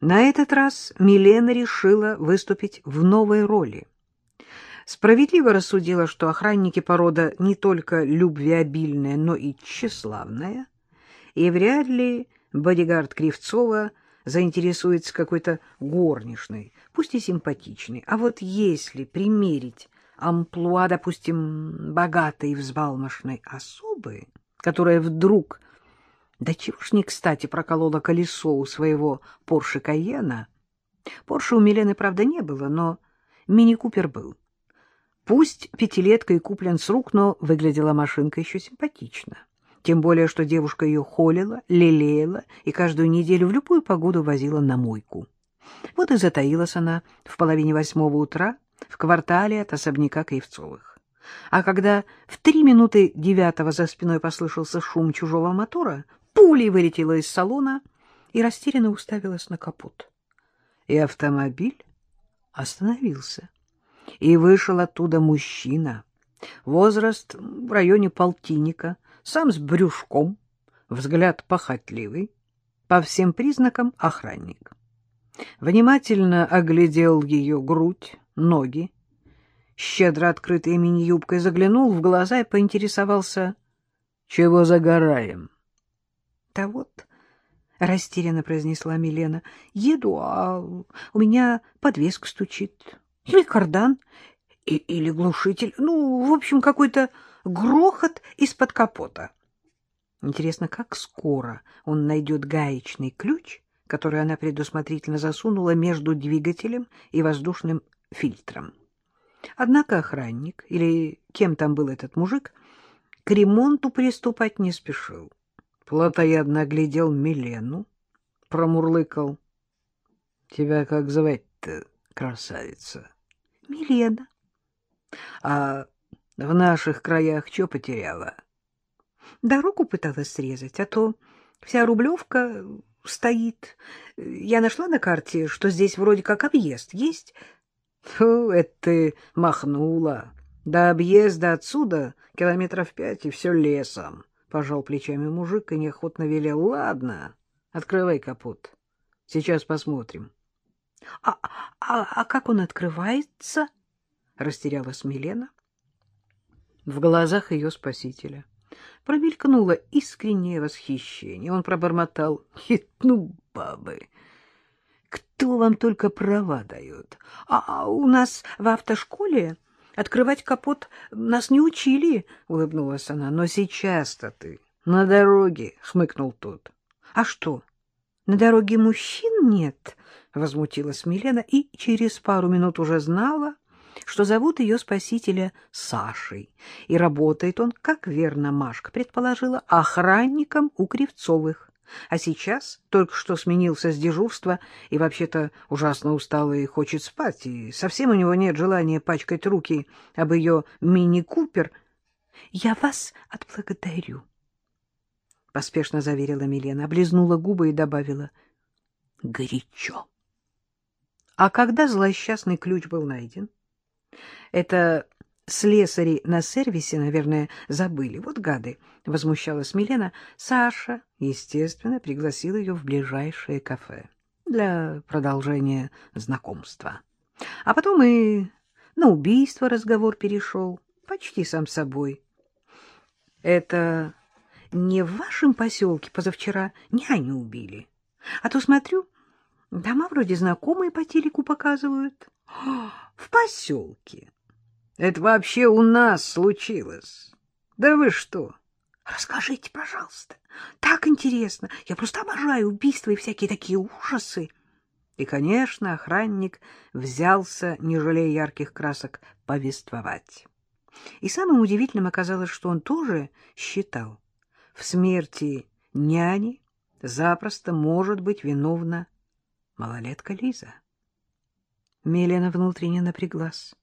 На этот раз Милена решила выступить в новой роли. Справедливо рассудила, что охранники порода не только любвеобильная, но и тщеславная, и вряд ли бодигард Кривцова заинтересуется какой-то горничной, пусть и симпатичной. А вот если примерить амплуа, допустим, богатой и взбалмошной особы, которая вдруг, да чего ж не кстати, проколола колесо у своего Порше Кайена. Порше у Милены, правда, не было, но мини-купер был. Пусть пятилетка и куплен с рук, но выглядела машинка еще симпатично. Тем более, что девушка ее холила, лелеяла и каждую неделю в любую погоду возила на мойку. Вот и затаилась она в половине восьмого утра в квартале от особняка Кривцовых. А когда в три минуты девятого за спиной послышался шум чужого мотора, пулей вылетела из салона и растерянно уставилась на капот. И автомобиль остановился. И вышел оттуда мужчина. Возраст в районе полтинника, сам с брюшком, взгляд похотливый, по всем признакам охранник. Внимательно оглядел ее грудь, ноги, щедро открытой мини-юбкой заглянул в глаза и поинтересовался, чего загораем. — Да вот, — растерянно произнесла Милена, — еду, а у меня подвеска стучит. Или кардан, и, или глушитель. Ну, в общем, какой-то грохот из-под капота. Интересно, как скоро он найдет гаечный ключ, который она предусмотрительно засунула между двигателем и воздушным фильтром. Однако охранник, или кем там был этот мужик, к ремонту приступать не спешил. Платоядно оглядел Милену, промурлыкал. — Тебя как звать-то, красавица? — Милена. — А в наших краях что потеряла? — Дорогу пыталась срезать, а то вся рублевка стоит. Я нашла на карте, что здесь вроде как объезд есть, Фу, это ты махнула. До объезда отсюда километров пять, и все лесом. Пожал плечами мужик и неохотно велел. Ладно, открывай капот. Сейчас посмотрим. А, а, а как он открывается? Растерялась Милена. В глазах ее спасителя промелькнуло искреннее восхищение. Он пробормотал. Ну, бабы, кто вам только права дает? А, а у нас в автошколе открывать капот нас не учили, — улыбнулась она. Но сейчас-то ты на дороге, — хмыкнул тот. — А что, на дороге мужчин нет? — возмутилась Милена и через пару минут уже знала, что зовут ее спасителя Сашей, и работает он, как верно Машка предположила, охранником у Кривцовых а сейчас только что сменился с дежурства и вообще-то ужасно устал и хочет спать, и совсем у него нет желания пачкать руки об ее мини-купер. — Я вас отблагодарю, — поспешно заверила Милена, облизнула губы и добавила. — Горячо. А когда злосчастный ключ был найден? Это слесари на сервисе, наверное, забыли. Вот гады, — возмущалась Милена. Саша, естественно, пригласил ее в ближайшее кафе для продолжения знакомства. А потом и на убийство разговор перешел, почти сам собой. — Это не в вашем поселке позавчера няню убили? А то, смотрю, дома вроде знакомые по телеку показывают. — В поселке! Это вообще у нас случилось. Да вы что? Расскажите, пожалуйста. Так интересно. Я просто обожаю убийства и всякие такие ужасы. И, конечно, охранник взялся, не жалея ярких красок, повествовать. И самым удивительным оказалось, что он тоже считал, в смерти няни запросто может быть виновна малолетка Лиза. Милена внутренне напряглась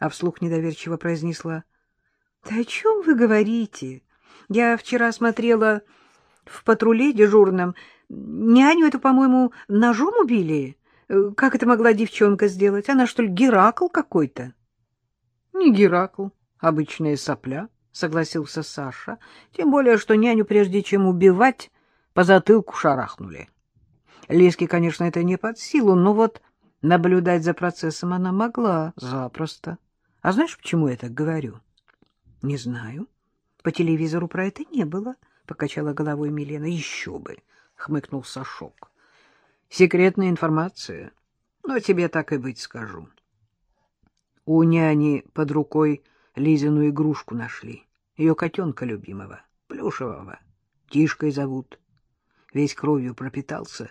а вслух недоверчиво произнесла. — Да о чем вы говорите? Я вчера смотрела в патруле дежурном. Няню эту, по-моему, ножом убили. Как это могла девчонка сделать? Она, что ли, Геракл какой-то? — Не Геракл, обычная сопля, — согласился Саша. Тем более, что няню, прежде чем убивать, по затылку шарахнули. Лиске, конечно, это не под силу, но вот наблюдать за процессом она могла запросто. А знаешь, почему я так говорю? — Не знаю. По телевизору про это не было, — покачала головой Милена. — Еще бы, — хмыкнул Сашок. — Секретная информация. Но тебе так и быть скажу. У няни под рукой Лизину игрушку нашли. Ее котенка любимого, плюшевого. Тишкой зовут. Весь кровью пропитался.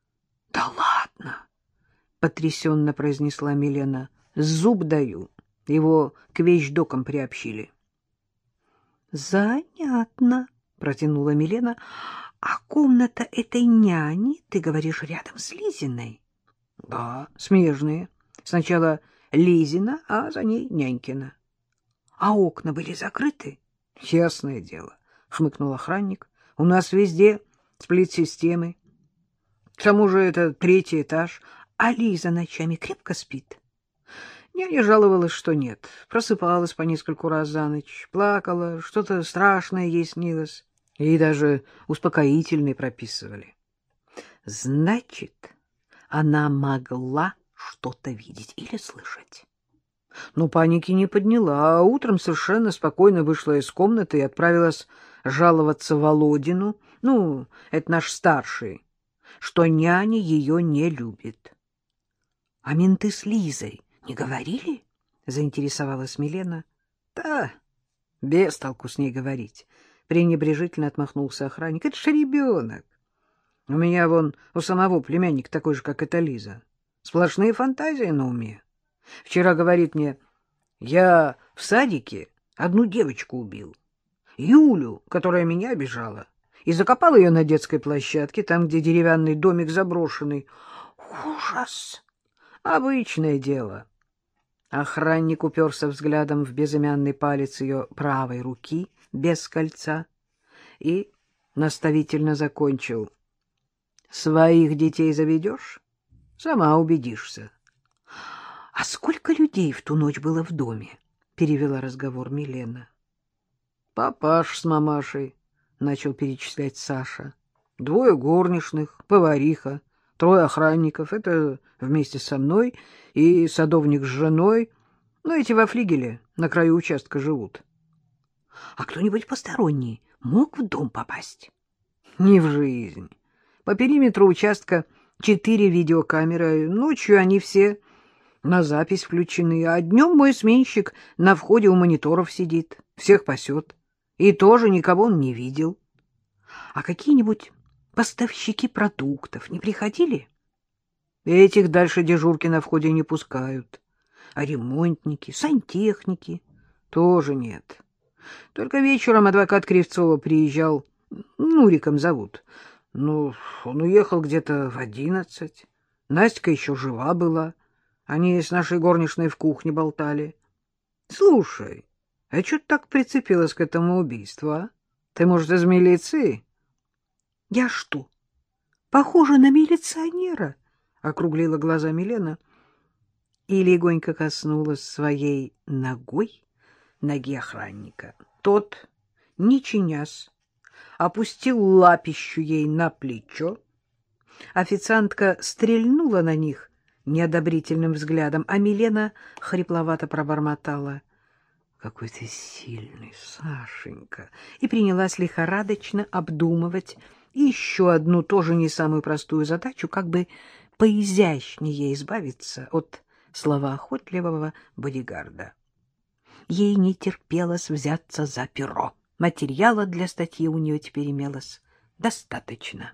— Да ладно! — потрясенно произнесла Милена. — Зуб даю. Его к вещдокам приобщили. — Занятно, — протянула Милена. — А комната этой няни, ты говоришь, рядом с Лизиной? — Да, смежные. Сначала Лизина, а за ней нянькина. — А окна были закрыты? — Ясное дело, — хмыкнул охранник. — У нас везде сплит-системы. К тому же это третий этаж. А Лиза ночами крепко спит? Няня жаловалась, что нет. Просыпалась по нескольку раз за ночь, плакала, что-то страшное ей снилось. Ей даже успокоительные прописывали. Значит, она могла что-то видеть или слышать. Но паники не подняла, а утром совершенно спокойно вышла из комнаты и отправилась жаловаться Володину, ну, это наш старший, что няня ее не любит. — А менты с Лизой не говорили? — заинтересовалась Милена. — Да, без толку с ней говорить. Пренебрежительно отмахнулся охранник. — Это ж ребенок. У меня вон у самого племянник такой же, как эта Лиза. Сплошные фантазии на уме. Вчера говорит мне, я в садике одну девочку убил. Юлю, которая меня обижала, и закопал ее на детской площадке, там, где деревянный домик заброшенный. Ужас! Обычное дело. Охранник уперся взглядом в безымянный палец ее правой руки, без кольца, и наставительно закончил. Своих детей заведешь, сама убедишься. — А сколько людей в ту ночь было в доме? — перевела разговор Милена. — Папаш с мамашей, — начал перечислять Саша. — Двое горничных, повариха, трое охранников. Это вместе со мной и садовник с женой. Но эти во флигеле на краю участка живут. — А кто-нибудь посторонний мог в дом попасть? — Не в жизнь. По периметру участка четыре видеокамеры. Ночью они все на запись включены, а днем мой сменщик на входе у мониторов сидит, всех пасет. И тоже никого он не видел. А какие-нибудь поставщики продуктов не приходили? Этих дальше дежурки на входе не пускают. А ремонтники, сантехники тоже нет. Только вечером адвокат Кривцова приезжал, Нуриком зовут, ну, он уехал где-то в одиннадцать. Настя еще жива была. Они с нашей горничной в кухне болтали. Слушай, а что ты так прицепилась к этому убийству, а? Ты, может, из милиции? Я что, похожа на милиционера? Округлила глаза Милена и легонько коснулась своей ногой ноги охранника. Тот, не чинясь, опустил лапищу ей на плечо. Официантка стрельнула на них неодобрительным взглядом, а Милена хрипловато пробормотала. — Какой ты сильный, Сашенька! И принялась лихорадочно обдумывать еще одну, тоже не самую простую задачу, как бы поизящнее избавиться от словоохотливого бодигарда. Ей не терпелось взяться за перо. Материала для статьи у нее теперь имелось достаточно.